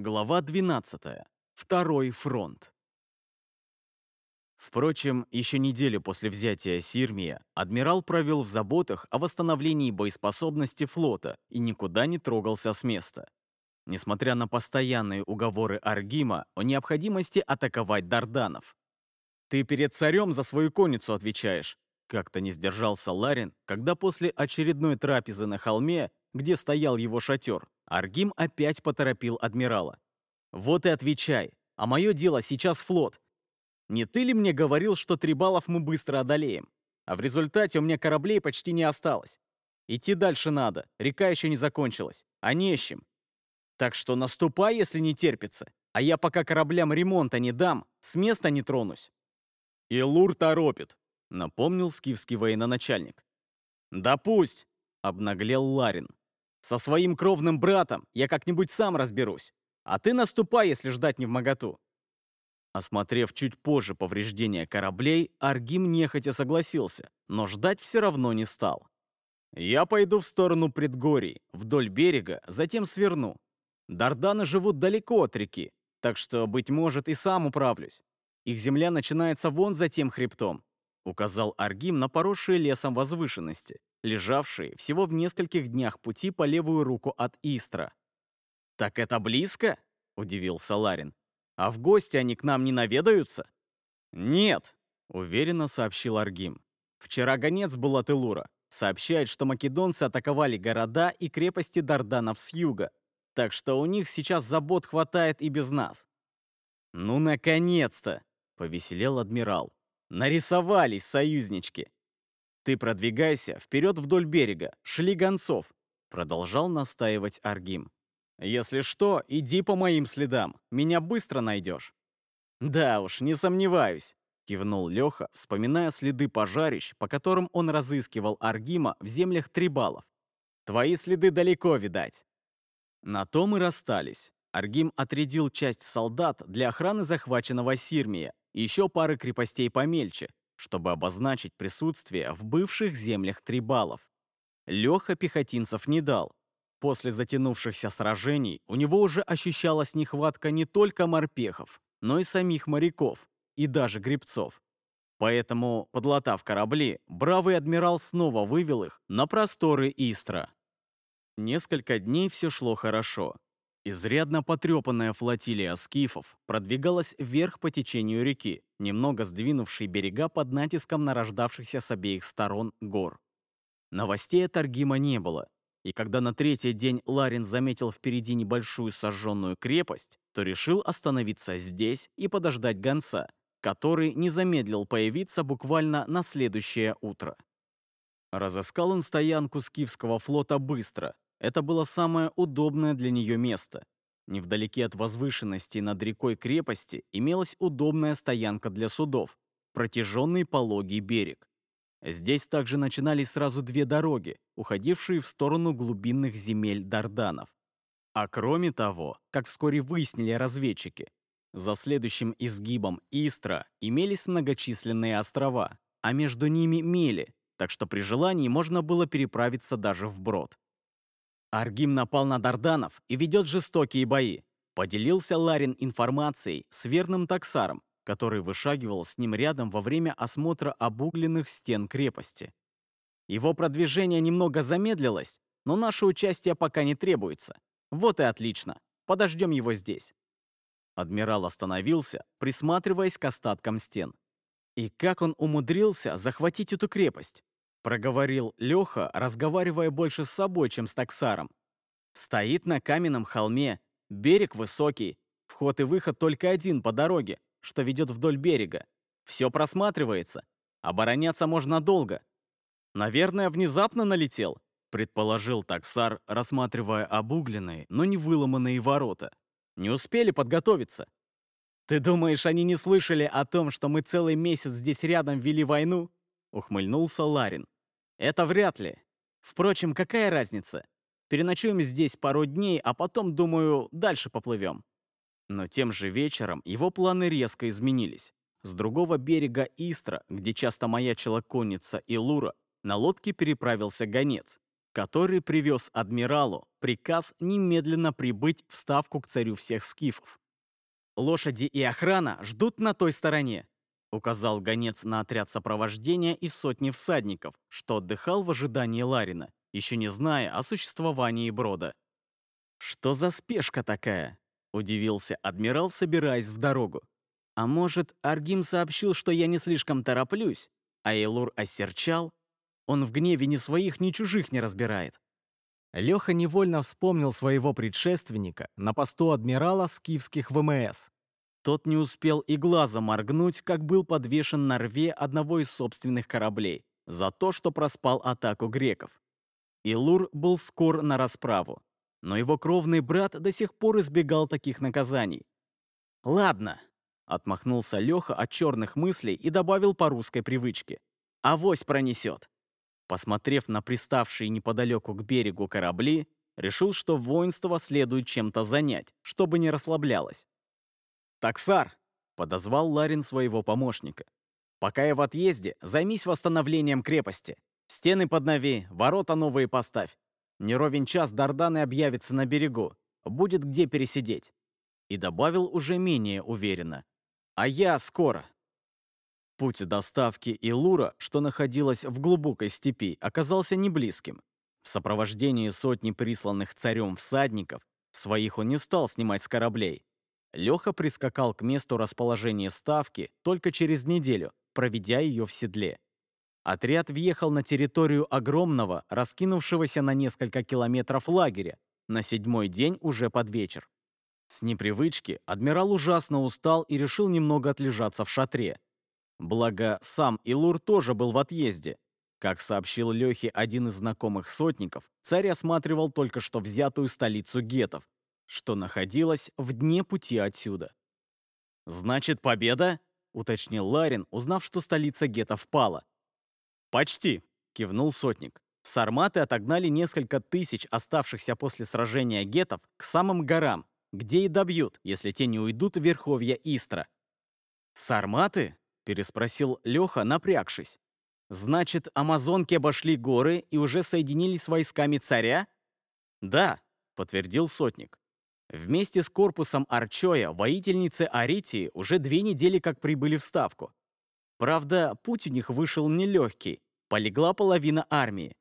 Глава 12. Второй фронт. Впрочем, еще неделю после взятия Сирмия адмирал провел в заботах о восстановлении боеспособности флота и никуда не трогался с места. Несмотря на постоянные уговоры Аргима о необходимости атаковать Дарданов. «Ты перед царем за свою конницу отвечаешь», как-то не сдержался Ларин, когда после очередной трапезы на холме, где стоял его шатер, Аргим опять поторопил адмирала. «Вот и отвечай. А мое дело сейчас флот. Не ты ли мне говорил, что Трибалов мы быстро одолеем? А в результате у меня кораблей почти не осталось. Идти дальше надо, река еще не закончилась, а не с чем. Так что наступай, если не терпится, а я пока кораблям ремонта не дам, с места не тронусь». «Илур торопит», — напомнил скифский военачальник. «Да пусть», — обнаглел Ларин. Со своим кровным братом я как-нибудь сам разберусь. А ты наступай, если ждать не в моготу. Осмотрев чуть позже повреждения кораблей, Аргим нехотя согласился, но ждать все равно не стал. «Я пойду в сторону предгорий, вдоль берега, затем сверну. Дарданы живут далеко от реки, так что, быть может, и сам управлюсь. Их земля начинается вон за тем хребтом», указал Аргим на поросшие лесом возвышенности лежавшие всего в нескольких днях пути по левую руку от Истра. «Так это близко?» — удивился Ларин. «А в гости они к нам не наведаются?» «Нет», — уверенно сообщил Аргим. «Вчера гонец был от Илура. Сообщает, что македонцы атаковали города и крепости Дарданов с юга, так что у них сейчас забот хватает и без нас». «Ну, наконец-то!» — повеселел адмирал. «Нарисовались союзнички!» «Ты продвигайся вперед вдоль берега, шли гонцов», продолжал настаивать Аргим. «Если что, иди по моим следам, меня быстро найдешь». «Да уж, не сомневаюсь», кивнул Леха, вспоминая следы пожарищ, по которым он разыскивал Аргима в землях Трибалов. «Твои следы далеко, видать». На том и расстались. Аргим отрядил часть солдат для охраны захваченного Сирмия и еще пары крепостей помельче, чтобы обозначить присутствие в бывших землях трибалов. Леха пехотинцев не дал. После затянувшихся сражений у него уже ощущалась нехватка не только морпехов, но и самих моряков, и даже гребцов. Поэтому, подлатав корабли, бравый адмирал снова вывел их на просторы Истра. Несколько дней все шло хорошо. Изрядно потрепанная флотилия скифов продвигалась вверх по течению реки, немного сдвинувшей берега под натиском нарождавшихся с обеих сторон гор. Новостей от Аргима не было, и когда на третий день Ларин заметил впереди небольшую сожженную крепость, то решил остановиться здесь и подождать гонца, который не замедлил появиться буквально на следующее утро. Разыскал он стоянку скифского флота быстро, это было самое удобное для нее место. Невдалеке от возвышенности над рекой крепости имелась удобная стоянка для судов, протяженный пологий берег. Здесь также начинались сразу две дороги, уходившие в сторону глубинных земель Дарданов. А кроме того, как вскоре выяснили разведчики, за следующим изгибом Истра имелись многочисленные острова, а между ними мели, так что при желании можно было переправиться даже вброд. Аргим напал на Дарданов и ведет жестокие бои. Поделился Ларин информацией с верным таксаром, который вышагивал с ним рядом во время осмотра обугленных стен крепости. Его продвижение немного замедлилось, но наше участие пока не требуется. Вот и отлично. Подождем его здесь. Адмирал остановился, присматриваясь к остаткам стен. И как он умудрился захватить эту крепость? Проговорил Леха, разговаривая больше с собой, чем с таксаром. Стоит на каменном холме, берег высокий, вход и выход только один по дороге, что ведет вдоль берега. Все просматривается. Обороняться можно долго. Наверное, внезапно налетел, предположил таксар, рассматривая обугленные, но не выломанные ворота. Не успели подготовиться. Ты думаешь, они не слышали о том, что мы целый месяц здесь рядом вели войну? Ухмыльнулся Ларин. Это вряд ли. Впрочем, какая разница? Переночуем здесь пару дней, а потом, думаю, дальше поплывем. Но тем же вечером его планы резко изменились. С другого берега Истра, где часто маячила конница и Лура, на лодке переправился гонец, который привез адмиралу приказ немедленно прибыть в ставку к царю всех скифов. «Лошади и охрана ждут на той стороне», указал гонец на отряд сопровождения из сотни всадников, что отдыхал в ожидании Ларина, еще не зная о существовании брода. «Что за спешка такая?» — удивился адмирал, собираясь в дорогу. «А может, Аргим сообщил, что я не слишком тороплюсь, а Эйлур осерчал? Он в гневе ни своих, ни чужих не разбирает». Леха невольно вспомнил своего предшественника на посту адмирала скифских ВМС. Тот не успел и глаза моргнуть, как был подвешен на рве одного из собственных кораблей за то, что проспал атаку греков. Илур был скор на расправу, но его кровный брат до сих пор избегал таких наказаний. «Ладно», — отмахнулся Леха от черных мыслей и добавил по русской привычке. «Авось пронесет». Посмотрев на приставшие неподалеку к берегу корабли, решил, что воинство следует чем-то занять, чтобы не расслаблялось. «Таксар!» — подозвал Ларин своего помощника. «Пока я в отъезде, займись восстановлением крепости. Стены поднови, ворота новые поставь. Не ровен час Дарданы объявится на берегу. Будет где пересидеть». И добавил уже менее уверенно. «А я скоро». Путь доставки Илура, что находилась в глубокой степи, оказался неблизким. В сопровождении сотни присланных царем всадников своих он не стал снимать с кораблей. Леха прискакал к месту расположения ставки только через неделю, проведя ее в седле. Отряд въехал на территорию огромного, раскинувшегося на несколько километров лагеря, на седьмой день уже под вечер. С непривычки адмирал ужасно устал и решил немного отлежаться в шатре. Благо, сам Илур тоже был в отъезде. Как сообщил Лехе один из знакомых сотников, царь осматривал только что взятую столицу гетов, что находилась в дне пути отсюда. «Значит, победа?» — уточнил Ларин, узнав, что столица гетов пала. «Почти», — кивнул сотник. Сарматы отогнали несколько тысяч оставшихся после сражения гетов к самым горам, где и добьют, если те не уйдут в верховья Истра. «Сарматы?» переспросил Леха, напрягшись. «Значит, амазонки обошли горы и уже соединились с войсками царя?» «Да», — подтвердил сотник. Вместе с корпусом Арчоя воительницы Аритии уже две недели как прибыли в Ставку. Правда, путь у них вышел нелегкий, полегла половина армии.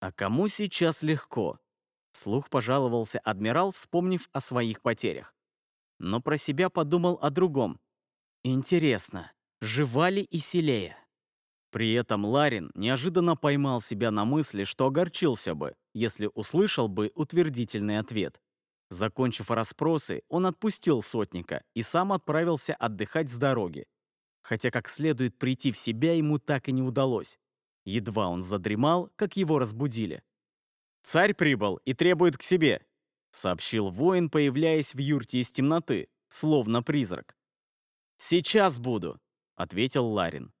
А кому сейчас легко? Слух пожаловался адмирал, вспомнив о своих потерях. Но про себя подумал о другом. Интересно, жива ли Исилея? При этом Ларин неожиданно поймал себя на мысли, что огорчился бы, если услышал бы утвердительный ответ. Закончив расспросы, он отпустил сотника и сам отправился отдыхать с дороги. Хотя как следует прийти в себя ему так и не удалось. Едва он задремал, как его разбудили. «Царь прибыл и требует к себе», — сообщил воин, появляясь в юрте из темноты, словно призрак. «Сейчас буду», — ответил Ларин.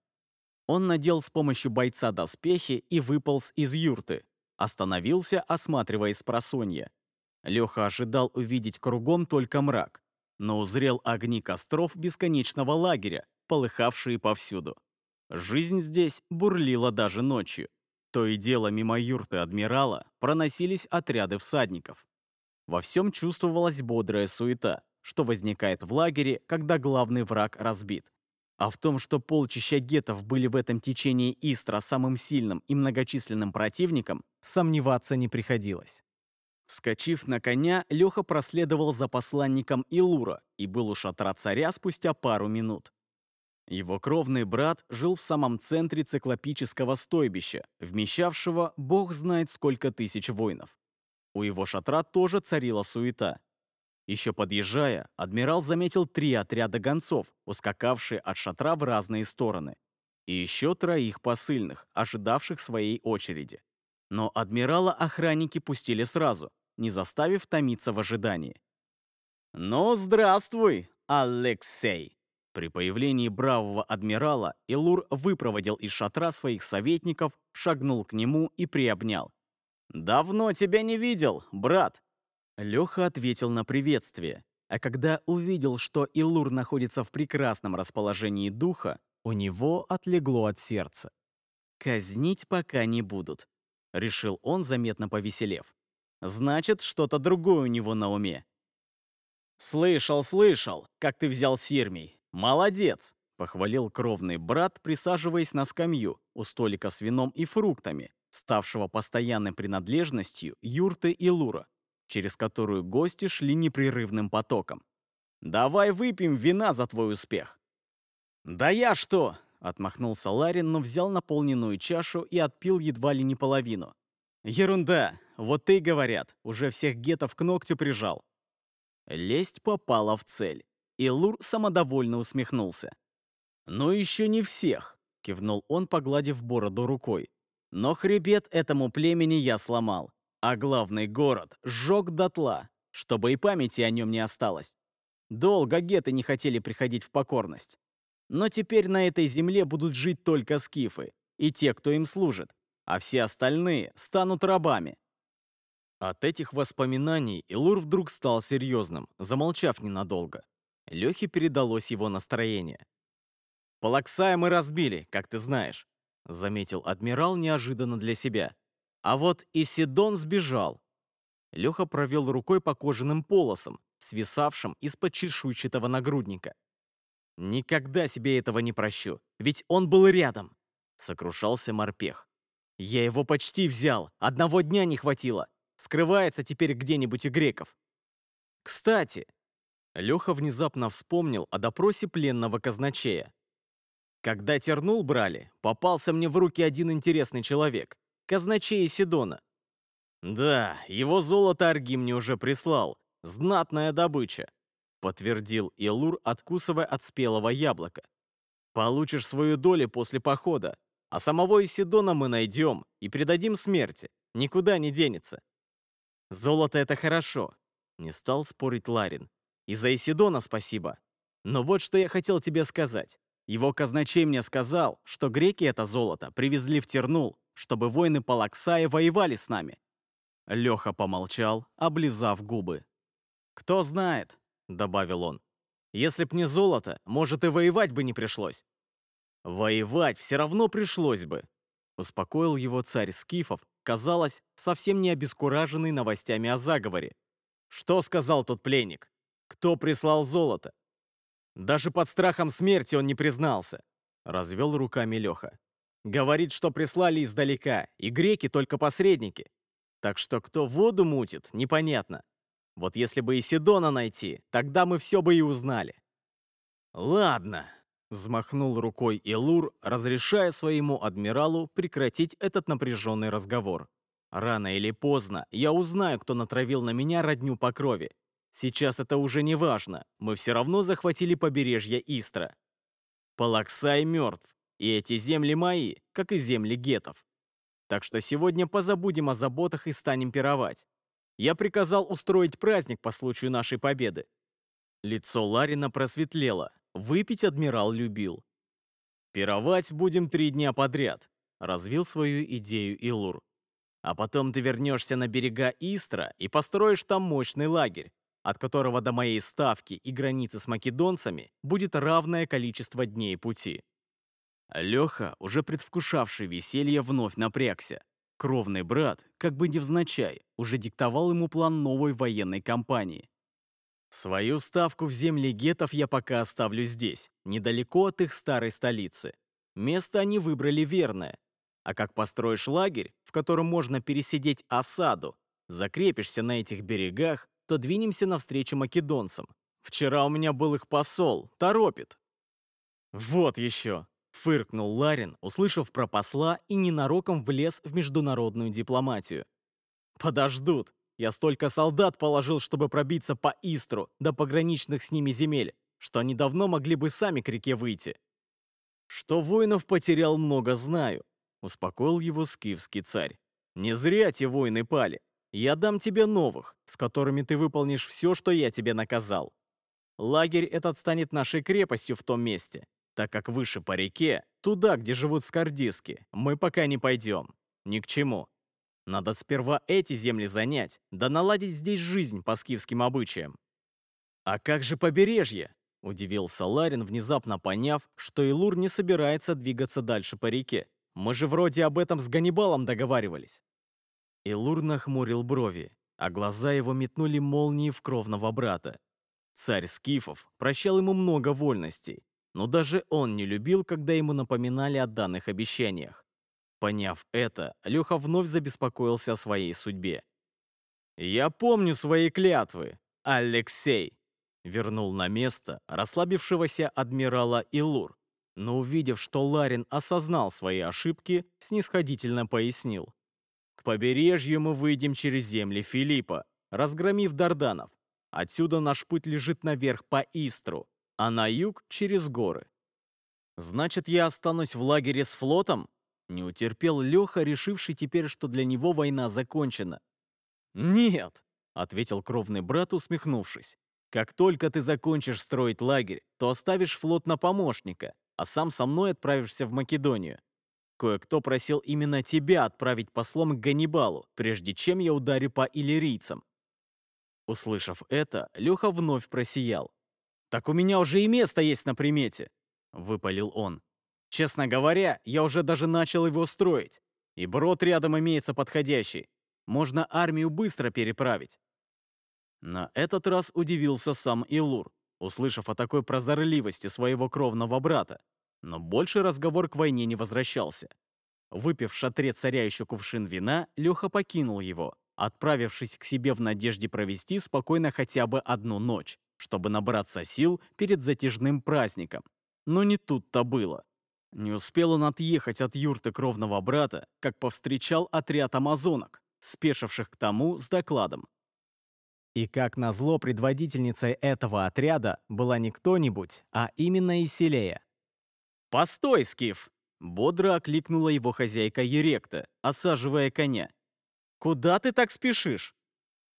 Он надел с помощью бойца доспехи и выполз из юрты. Остановился, осматриваясь с просонья. Леха ожидал увидеть кругом только мрак, но узрел огни костров бесконечного лагеря, полыхавшие повсюду. Жизнь здесь бурлила даже ночью. То и дело мимо юрты адмирала проносились отряды всадников. Во всем чувствовалась бодрая суета, что возникает в лагере, когда главный враг разбит. А в том, что полчища гетов были в этом течении Истра самым сильным и многочисленным противником, сомневаться не приходилось. Вскочив на коня, Леха проследовал за посланником Илура и был у шатра царя спустя пару минут. Его кровный брат жил в самом центре циклопического стойбища, вмещавшего бог знает сколько тысяч воинов. У его шатра тоже царила суета. Еще подъезжая, адмирал заметил три отряда гонцов, ускакавшие от шатра в разные стороны, и еще троих посыльных, ожидавших своей очереди. Но адмирала охранники пустили сразу, не заставив томиться в ожидании. «Ну, здравствуй, Алексей!» При появлении бравого адмирала Илур выпроводил из шатра своих советников, шагнул к нему и приобнял. «Давно тебя не видел, брат!» Леха ответил на приветствие, а когда увидел, что Илур находится в прекрасном расположении духа, у него отлегло от сердца. Казнить пока не будут. решил он, заметно повеселев. Значит, что-то другое у него на уме. «Слышал, слышал, как ты взял Сирмий. Молодец!» — похвалил кровный брат, присаживаясь на скамью у столика с вином и фруктами, ставшего постоянной принадлежностью юрты и лура, через которую гости шли непрерывным потоком. «Давай выпьем вина за твой успех!» «Да я что!» — отмахнулся Ларин, но взял наполненную чашу и отпил едва ли не половину. «Ерунда! Вот ты, говорят, уже всех гетов к ногтю прижал!» Лесть попала в цель, и Лур самодовольно усмехнулся. «Ну еще не всех!» — кивнул он, погладив бороду рукой. «Но хребет этому племени я сломал, а главный город сжег дотла, чтобы и памяти о нем не осталось. Долго геты не хотели приходить в покорность. Но теперь на этой земле будут жить только скифы и те, кто им служит, а все остальные станут рабами. От этих воспоминаний Илур вдруг стал серьезным, замолчав ненадолго. Лехе передалось его настроение. «Палаксая мы разбили, как ты знаешь», — заметил адмирал неожиданно для себя. «А вот Исидон сбежал». Леха провел рукой по кожаным полосам, свисавшим из-под чешуйчатого нагрудника. «Никогда себе этого не прощу, ведь он был рядом!» — сокрушался морпех. «Я его почти взял, одного дня не хватило. Скрывается теперь где-нибудь у греков. Кстати, Леха внезапно вспомнил о допросе пленного казначея. Когда тернул брали, попался мне в руки один интересный человек. Казначей Сидона. Да, его золото Арги мне уже прислал. Знатная добыча подтвердил Илур, откусывая от спелого яблока. «Получишь свою долю после похода, а самого Исидона мы найдем и предадим смерти. Никуда не денется». «Золото — это хорошо», — не стал спорить Ларин. «И за Исидона спасибо. Но вот что я хотел тебе сказать. Его казначей мне сказал, что греки это золото привезли в Тернул, чтобы воины Палаксая воевали с нами». Леха помолчал, облизав губы. «Кто знает, — добавил он. «Если б не золото, может, и воевать бы не пришлось». «Воевать все равно пришлось бы», — успокоил его царь Скифов, казалось, совсем не обескураженный новостями о заговоре. «Что сказал тот пленник? Кто прислал золото?» «Даже под страхом смерти он не признался», — развел руками Леха. «Говорит, что прислали издалека, и греки только посредники. Так что кто воду мутит, непонятно. Вот если бы и Сидона найти, тогда мы все бы и узнали. Ладно, взмахнул рукой Илур, разрешая своему адмиралу прекратить этот напряженный разговор. Рано или поздно я узнаю, кто натравил на меня родню по крови. Сейчас это уже не важно, мы все равно захватили побережье Истра. Палаксай мертв, и эти земли мои, как и земли гетов. Так что сегодня позабудем о заботах и станем пировать. Я приказал устроить праздник по случаю нашей победы. Лицо Ларина просветлело. Выпить адмирал любил. «Пировать будем три дня подряд», — развил свою идею Илур. «А потом ты вернешься на берега Истра и построишь там мощный лагерь, от которого до моей ставки и границы с македонцами будет равное количество дней пути». Леха, уже предвкушавший веселье, вновь напрягся. Кровный брат, как бы невзначай, уже диктовал ему план новой военной кампании. Свою ставку в земли гетов я пока оставлю здесь, недалеко от их старой столицы. Место они выбрали верное. А как построишь лагерь, в котором можно пересидеть осаду, закрепишься на этих берегах, то двинемся навстречу македонцам. Вчера у меня был их посол, торопит. Вот еще. Фыркнул Ларин, услышав про посла и ненароком влез в международную дипломатию. «Подождут. Я столько солдат положил, чтобы пробиться по Истру до пограничных с ними земель, что они давно могли бы сами к реке выйти. Что воинов потерял много, знаю», — успокоил его скифский царь. «Не зря те воины пали. Я дам тебе новых, с которыми ты выполнишь все, что я тебе наказал. Лагерь этот станет нашей крепостью в том месте, так как выше по реке, туда, где живут скордиски, мы пока не пойдем. Ни к чему. Надо сперва эти земли занять, да наладить здесь жизнь по скифским обычаям. «А как же побережье?» — удивился Ларин, внезапно поняв, что Илур не собирается двигаться дальше по реке. «Мы же вроде об этом с Ганнибалом договаривались». Илур нахмурил брови, а глаза его метнули молнии в кровного брата. Царь Скифов прощал ему много вольностей, но даже он не любил, когда ему напоминали о данных обещаниях. Поняв это, Леха вновь забеспокоился о своей судьбе. «Я помню свои клятвы, Алексей!» Вернул на место расслабившегося адмирала Илур, но увидев, что Ларин осознал свои ошибки, снисходительно пояснил. «К побережью мы выйдем через земли Филиппа, разгромив Дарданов. Отсюда наш путь лежит наверх по Истру, а на юг — через горы. Значит, я останусь в лагере с флотом? Не утерпел Леха, решивший теперь, что для него война закончена. «Нет», — ответил кровный брат, усмехнувшись. «Как только ты закончишь строить лагерь, то оставишь флот на помощника, а сам со мной отправишься в Македонию. Кое-кто просил именно тебя отправить послом к Ганнибалу, прежде чем я ударю по иллирийцам». Услышав это, Леха вновь просиял. «Так у меня уже и место есть на примете», — выпалил он. «Честно говоря, я уже даже начал его строить. И брод рядом имеется подходящий. Можно армию быстро переправить». На этот раз удивился сам Илур, услышав о такой прозорливости своего кровного брата. Но больше разговор к войне не возвращался. Выпив в шатре царя еще кувшин вина, Леха покинул его, отправившись к себе в надежде провести спокойно хотя бы одну ночь, чтобы набраться сил перед затяжным праздником. Но не тут-то было. Не успел он отъехать от юрты кровного брата, как повстречал отряд амазонок, спешивших к тому с докладом. И как назло, предводительницей этого отряда была не кто-нибудь, а именно Исилея. «Постой, Скиф!» — бодро окликнула его хозяйка Еректа, осаживая коня. «Куда ты так спешишь?»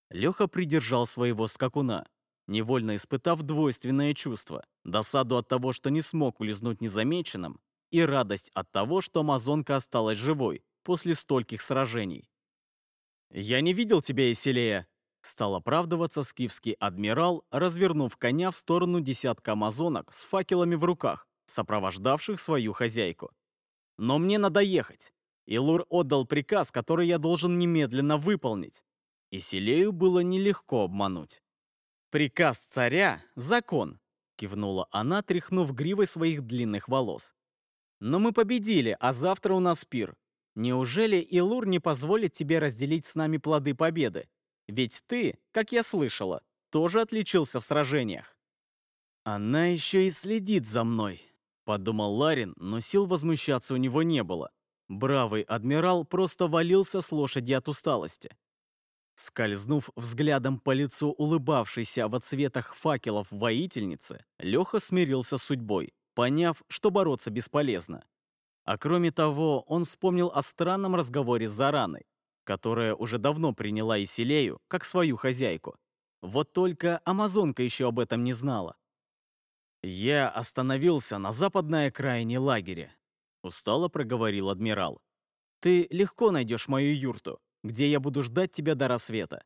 Леха придержал своего скакуна, невольно испытав двойственное чувство. Досаду от того, что не смог улизнуть незамеченным, и радость от того, что амазонка осталась живой после стольких сражений. «Я не видел тебя, Исилея!» Стал оправдываться скифский адмирал, развернув коня в сторону десятка амазонок с факелами в руках, сопровождавших свою хозяйку. «Но мне надо ехать. Илур отдал приказ, который я должен немедленно выполнить. И Селею было нелегко обмануть. «Приказ царя — закон», — кивнула она, тряхнув гривой своих длинных волос. «Но мы победили, а завтра у нас пир. Неужели Илур не позволит тебе разделить с нами плоды победы? Ведь ты, как я слышала, тоже отличился в сражениях». «Она еще и следит за мной», — подумал Ларин, но сил возмущаться у него не было. Бравый адмирал просто валился с лошади от усталости. Скользнув взглядом по лицу улыбавшейся в отсветах факелов воительницы, Леха смирился с судьбой, поняв, что бороться бесполезно. А кроме того, он вспомнил о странном разговоре с Зараной, которая уже давно приняла Исилею как свою хозяйку. Вот только амазонка еще об этом не знала. Я остановился на западной окраине лагеря, Устало проговорил адмирал. «Ты легко найдешь мою юрту, где я буду ждать тебя до рассвета».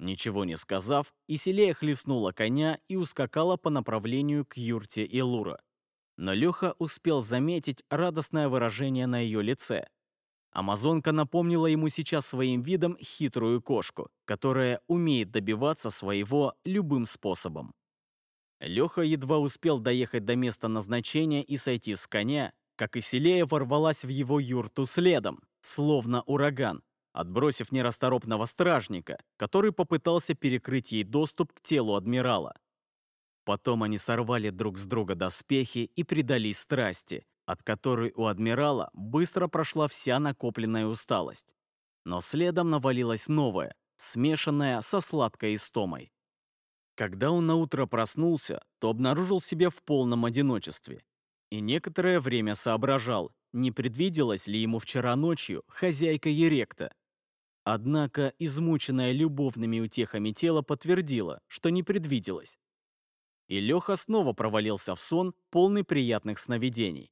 Ничего не сказав, Исилея хлестнула коня и ускакала по направлению к юрте Илура. Но Леха успел заметить радостное выражение на ее лице. Амазонка напомнила ему сейчас своим видом хитрую кошку, которая умеет добиваться своего любым способом. Леха едва успел доехать до места назначения и сойти с коня, как и Селея ворвалась в его юрту следом, словно ураган, отбросив нерасторопного стражника, который попытался перекрыть ей доступ к телу адмирала. Потом они сорвали друг с друга доспехи и предались страсти, от которой у адмирала быстро прошла вся накопленная усталость. Но следом навалилась новая, смешанная со сладкой истомой. Когда он наутро проснулся, то обнаружил себя в полном одиночестве и некоторое время соображал, не предвиделась ли ему вчера ночью хозяйка Еректа. Однако измученное любовными утехами тело подтвердило, что не предвиделось. И Леха снова провалился в сон, полный приятных сновидений.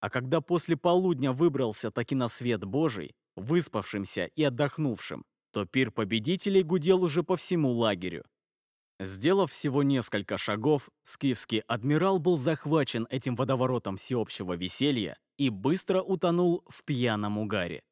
А когда после полудня выбрался таки на свет Божий, выспавшимся и отдохнувшим, то пир победителей гудел уже по всему лагерю. Сделав всего несколько шагов, скифский адмирал был захвачен этим водоворотом всеобщего веселья и быстро утонул в пьяном угаре.